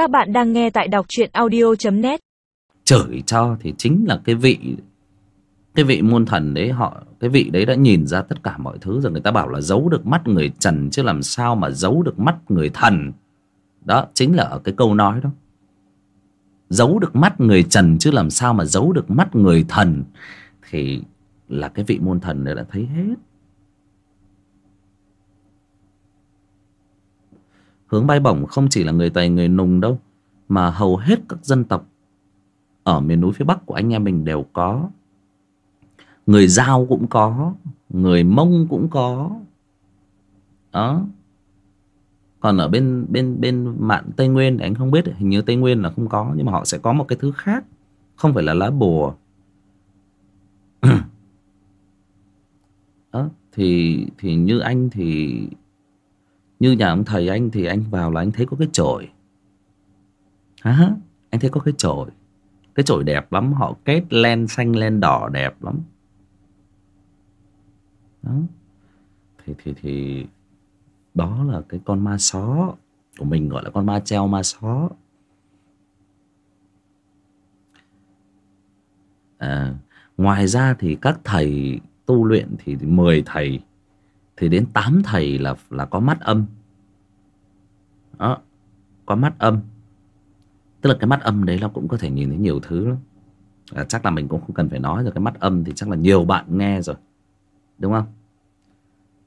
Các bạn đang nghe tại đọc truyện audio.net chửi cho thì chính là cái vị cái vị môn thần đấy, họ, cái vị đấy đã nhìn ra tất cả mọi thứ rồi. Người ta bảo là giấu được mắt người trần, chứ làm sao mà giấu được mắt người thần? Đó, chính là ở cái câu nói đó. Giấu được mắt người trần, chứ làm sao mà giấu được mắt người thần? Thì là cái vị môn thần đấy đã thấy hết. Hướng bay bổng không chỉ là người tày người nùng đâu, mà hầu hết các dân tộc ở miền núi phía bắc của anh em mình đều có. Người giao cũng có, người mông cũng có. Đó. Còn ở bên bên bên mạn tây nguyên thì anh không biết, hình như tây nguyên là không có, nhưng mà họ sẽ có một cái thứ khác, không phải là lá bùa. Đó, thì thì như anh thì như nhà ông thầy anh thì anh vào là anh thấy có cái chổi. Hả? Anh thấy có cái chổi. Cái chổi đẹp lắm họ kết len xanh len đỏ đẹp lắm. Đó. Thì thì thì đó là cái con ma só của mình gọi là con ma treo ma só. À, ngoài ra thì các thầy tu luyện thì 10 thầy thì đến tám thầy là là có mắt âm. Đó có mắt âm. Tức là cái mắt âm đấy nó cũng có thể nhìn thấy nhiều thứ lắm. À, chắc là mình cũng không cần phải nói rồi cái mắt âm thì chắc là nhiều bạn nghe rồi. Đúng không?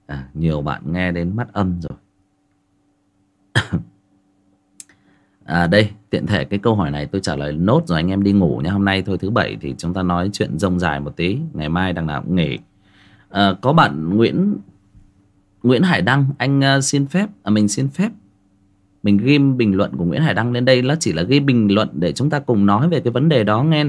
À, nhiều bạn nghe đến mắt âm rồi. À đây tiện thể cái câu hỏi này tôi trả lời nốt rồi anh em đi ngủ nhé. Hôm nay thôi thứ bảy thì chúng ta nói chuyện rông dài một tí. Ngày mai đằng nào cũng nghỉ. À, có bạn nguyễn nguyễn hải đăng anh ờ, xin phép à, mình xin phép mình ghi bình luận của nguyễn hải đăng lên đây nó chỉ là ghi bình luận để chúng ta cùng nói về cái vấn đề đó nghe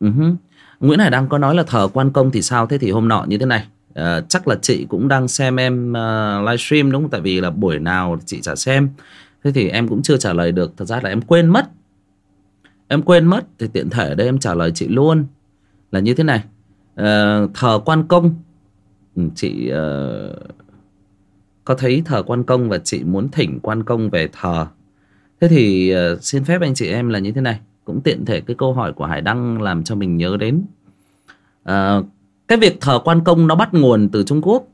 uh-huh. nguyễn hải đăng có nói là thờ quan công thì sao? Thế thì hôm nọ như thế này. Uh, chắc là chị cũng đang xem em uh, livestream đúng không? Tại vì là buổi nào chị chả xem. Thế thì em cũng chưa trả lời được. Thật ra là em quên mất. Em quên mất thì tiện thể ở đây em trả lời chị luôn. Là như thế này. Uh, thờ quan công Ừ, chị uh, có thấy thờ quan công và chị muốn thỉnh quan công về thờ? Thế thì uh, xin phép anh chị em là như thế này. Cũng tiện thể cái câu hỏi của hải đăng làm cho mình nhớ đến. Uh, cái việc thờ quan công nó bắt nguồn từ trung quốc.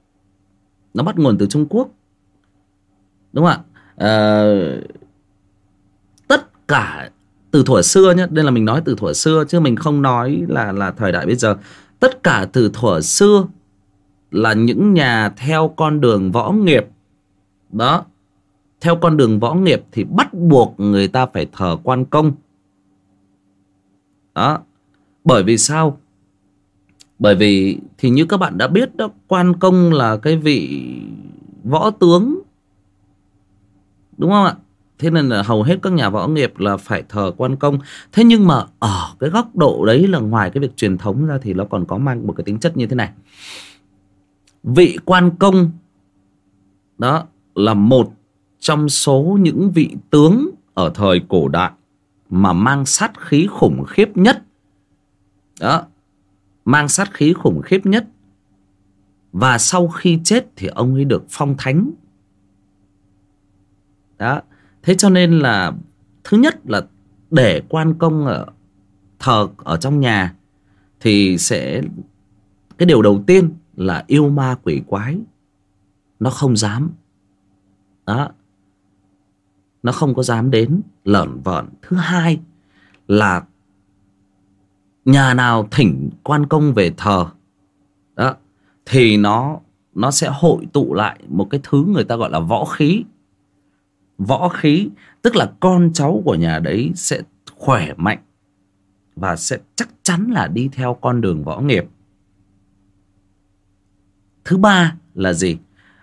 Nó bắt nguồn từ trung quốc. Đúng không ạ? Uh, tất cả từ thuở xưa nhé đây là mình nói từ thuở xưa chứ mình không nói là là thời đại bây giờ. Tất cả từ thuở xưa là những nhà theo con đường võ nghiệp. Đó, theo con đường võ nghiệp thì bắt buộc người ta phải thờ quan công. Đó, bởi vì sao? Bởi vì thì như các bạn đã biết đó, quan công là cái vị võ tướng. Đúng không ạ? Thế nên là hầu hết các nhà võ nghiệp là phải thờ quan công. Thế nhưng mà ở cái góc độ đấy là ngoài cái việc truyền thống ra thì nó còn có mang một cái tính chất như thế này vị quan công. Đó là một trong số những vị tướng ở thời cổ đại mà mang sát khí khủng khiếp nhất. Đó, mang sát khí khủng khiếp nhất. Và sau khi chết thì ông ấy được phong thánh. Đó, thế cho nên là thứ nhất là để quan công ở thờ, ở trong nhà thì sẽ, cái điều đầu tiên là yêu ma quỷ quái. Nó không dám. Đó. Nó không có dám đến lởn vởn. Thứ hai là nhà nào thỉnh quan công về thờ, đó, thì nó nó sẽ hội tụ lại một cái thứ người ta gọi là võ khí. Võ khí, tức là con cháu của nhà đấy sẽ khỏe mạnh và sẽ chắc chắn là đi theo con đường võ nghiệp thứ ba là gì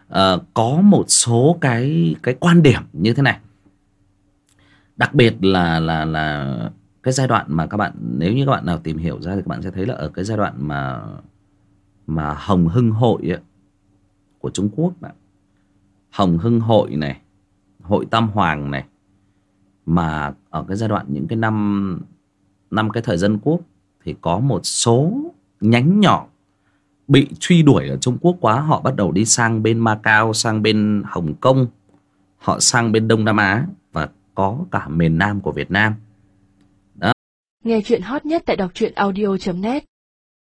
à, có một số cái cái quan điểm như thế này đặc biệt là là là cái giai đoạn mà các bạn nếu như các bạn nào tìm hiểu ra thì các bạn sẽ thấy là ở cái giai đoạn mà mà hồng hưng hội ấy, của trung quốc này. hồng hưng hội này hội tam hoàng này mà ở cái giai đoạn những cái năm năm cái thời dân quốc thì có một số nhánh nhỏ bị truy đuổi ở Trung Quốc quá, họ bắt đầu đi sang bên Macau, sang bên Hồng Kông, họ sang bên Đông Nam Á và có cả miền Nam của Việt Nam. Nghe chuyện hot nhất tại đọc truyện audio.net